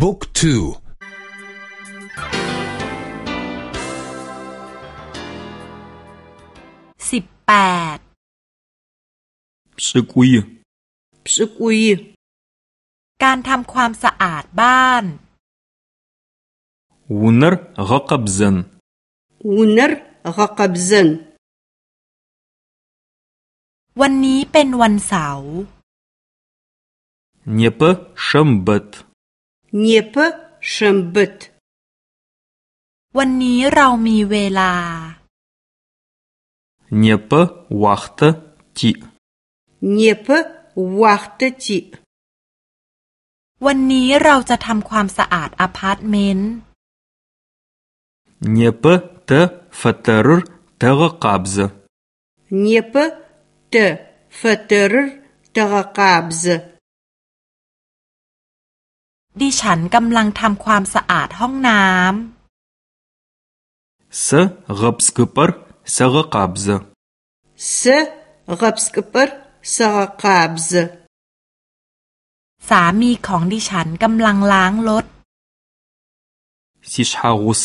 บุ๊กทูสิบแปดปสึกุยปสึกุยการทำความสะอาดบ้านวุนร์กกับซันวุนร์กกับซันวันนี้เป็นวันเสาร์เนปชัมบัต เนปชัมบัตวันนี้เรามีเวลาเนปวัคต์ทีเนปวัคต์ทีวันนี้เราจะทำความสะอาดอพาร์ตเมนต์เนปเตฟัตเตอ ดิฉันกำลังทำความสะอาดห้องน้ำสกับสกปรสกกับซสกับสกปรสกกับซสามีของดิฉันกำลังล้างรถสิชฮากุส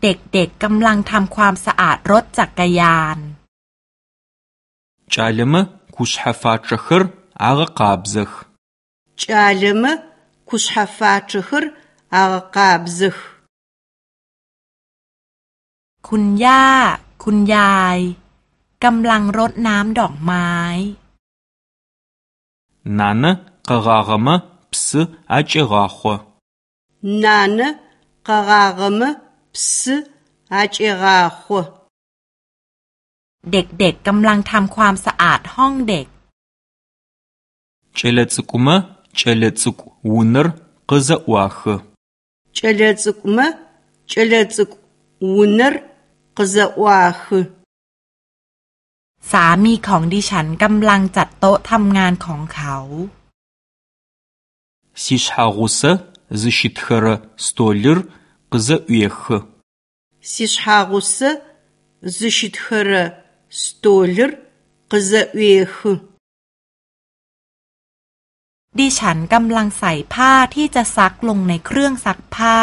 เด็กๆกำลังทำความสะอาดรถจักรยานจาลมคุชฮฟาชขรอากกาบซขจาลมคุชฮฟาชขรอากกาบซขคุณย่า คุณยายกำลังรดน้ำดอกไม้นานกะกากมะปสอาจกาขวนานกะกากมะปสอาจกาขวเด็กๆกำลังทำความสะอาดห้องเด็กเจเลซกุมะเจเลซกุวุนร์กะซะวาขเจเลซกุมะเจเลซกุวุนร์กะซะวาขสามีของดิฉันกำลังจัดโต๊ะทำงานของเขาสิชา กุสซิชิตเขระสโตลิร์กซะอุยขสิชากุสซิชิตเขระสโตลิร์กซะอุยขดิฉันกำลังใส่ผ้าที่จะซักลงในเครื่องซักผ้า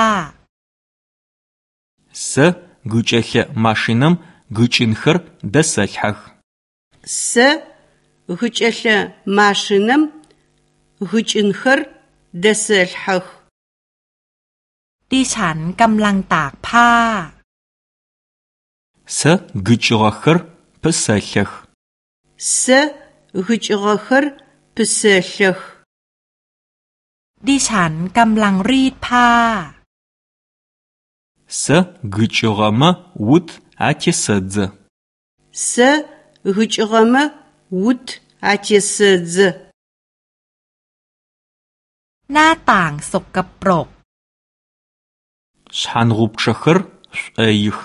สกุเจเขมาชินัมกุจินเขรเดสเขข Сэ гыкӏэлъэ машинэм гыкӏынхэр дэсэлъхьэх. ดิฉันกำลังตากผ้า Сэ гыкӏыгъэхэр пысэлъэх. Сэ гыкӏыгъэхэр пысэлъэх. ดิฉันกำลังรีดผ้า Сэ гыкӏыгъэмэ уд атесэдзэ. Сэ гыкӏыгъэмэ уд атесэдзэ. หน้าต่างสกปรก шъхьангъупчъэхэр шӏоих.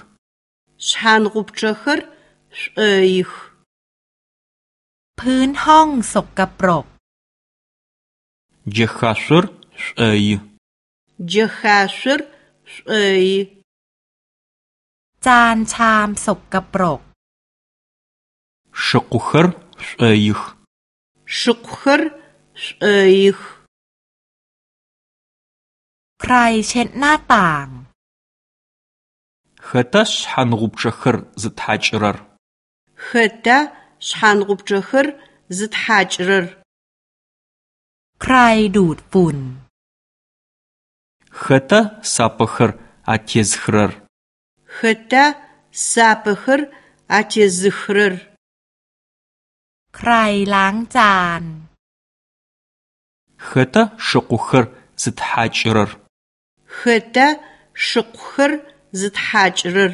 шъхьангъупчъэхэр шӏоих. พื้นห้องสกปรก джэхашъор шӏои. джэхашъор шӏои. จานชามสกปรก шыкъухэр шӏоих. шыкъухэр шӏоих. ใครเช็ดหน้าต่าง Хэта шъхьангъупчъэхэр зытхьакӏырэр? Хэта шъхьангъупчъэхэр зытхьакӏырэр? ใครดูดฝุ่น Хэта сапэхэр атезхрэр? Хэта сапэхэр атезыхрэр? ใครล้างจาน Хэта шыкъухэр зытхьакӏырэр? Хэта шыкъухэр зытхьакӏырэр?